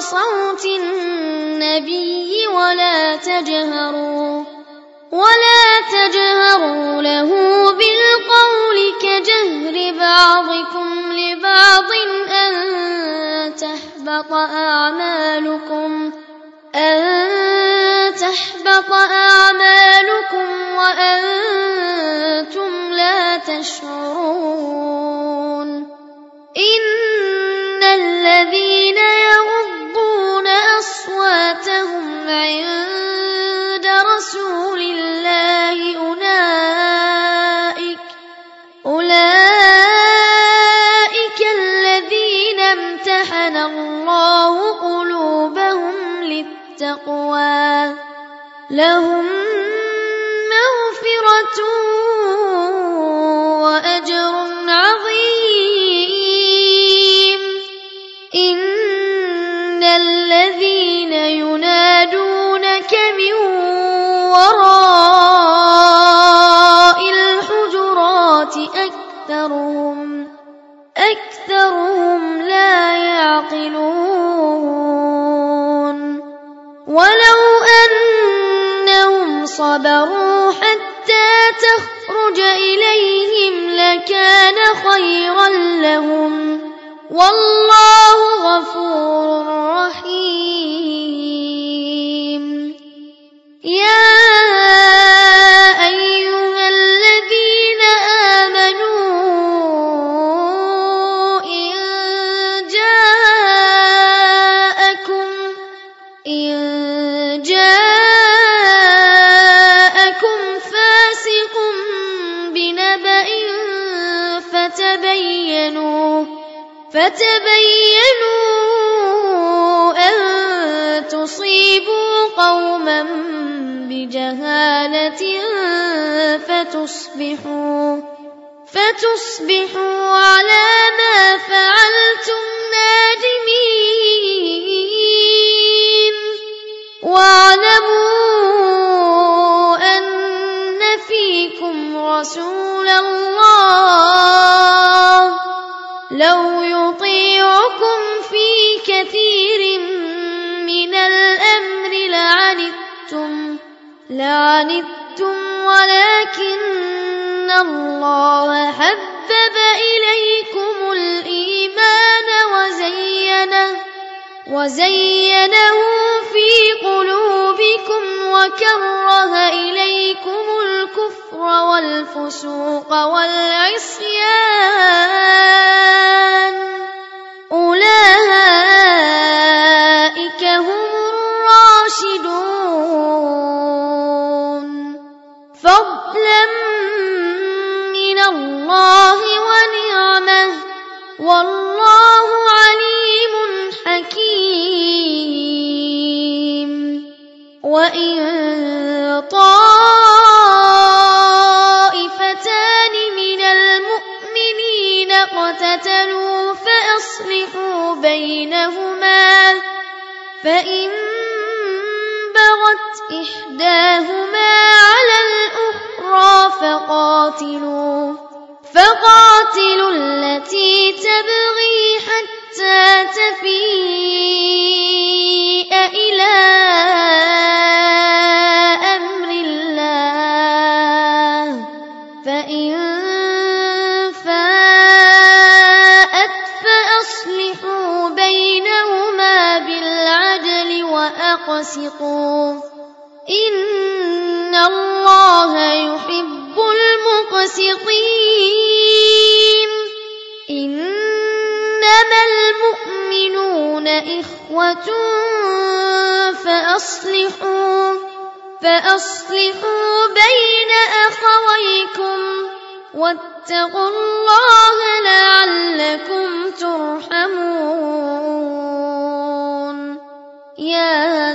صوت النبي ولا تجهروا ولا تجهروا له بالقول كجهر بعضكم لبعض أن تحبط أعمالكم أن تحبط أعمالكم وأنتم لا تشعرون. لهم خيرا لهم والله غفور رحيم. يا فتبينوا أن تصيبوا قوما بجهالة فتصبحوا فتصبحوا على ما فعلتم نادمين. واعلموا أن فيكم رسول لو يطيعكم في كثير من الأمر لعنتم لعنتم ولكن الله حبب إليكم الإيمان وزينه وزينه في قلوبكم وكره إليكم الكفر والفسوق والعصيان. فإن بغت إحداهما على الأخرى فقاتلوا فقاتلوا التي تبغي حتى تفيء إنما المؤمنون إخوة فأصلحوا فأصلحوا بين أخويكم واتقوا الله لعلكم ترحمون. يا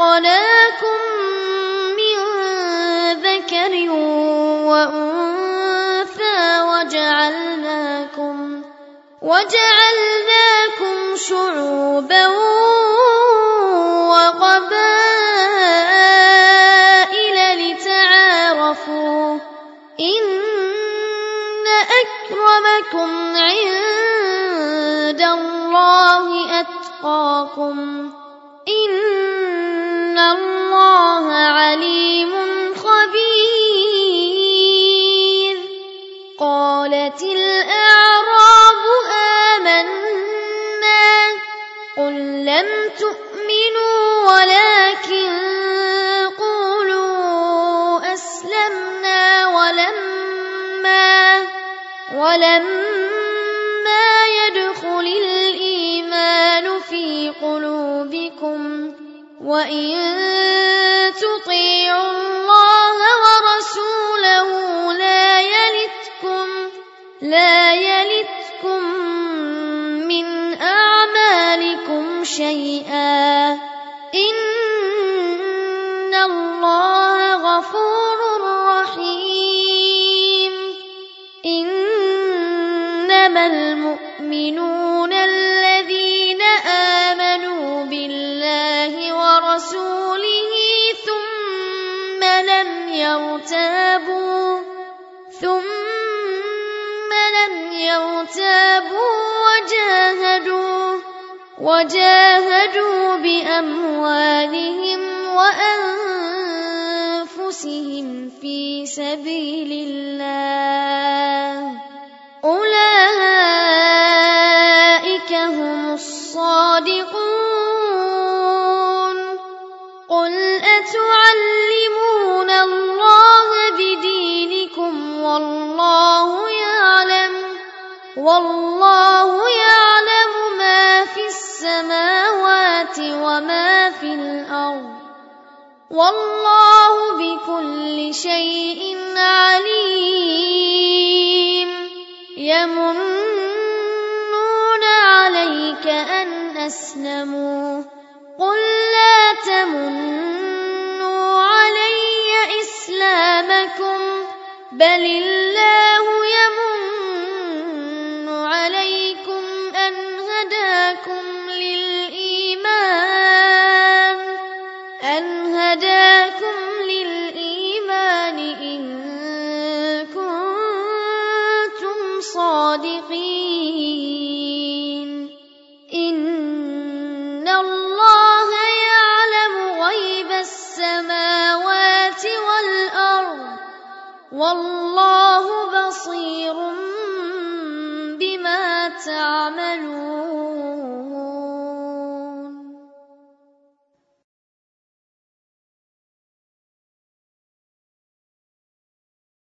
خلقناكم من ذكر وأنثى وجعلناكم وجعلناكم شعوبا عليم خبير. قالت الأعراب آمنا. قل لم تؤمنوا ولكن قولوا أسلمنا ولما ولما يدخل الإيمان في قلوبكم. وإن شيئا. إن الله غفور رحيم. إنما المؤمنون الذين آمنوا بالله ورسوله ثم لم يرتابوا ثم لم يرتابوا وجاهدوا بأموالهم وأنفسهم في سبيل الله. أولئك هم الصادقون. قل أتعلمون الله بدينكم والله يعلم والله يعلم وما في الأرض والله بكل شيء عليم يمنون عليك أن أسلموا قل لا تمنوا علي إسلامكم بل الله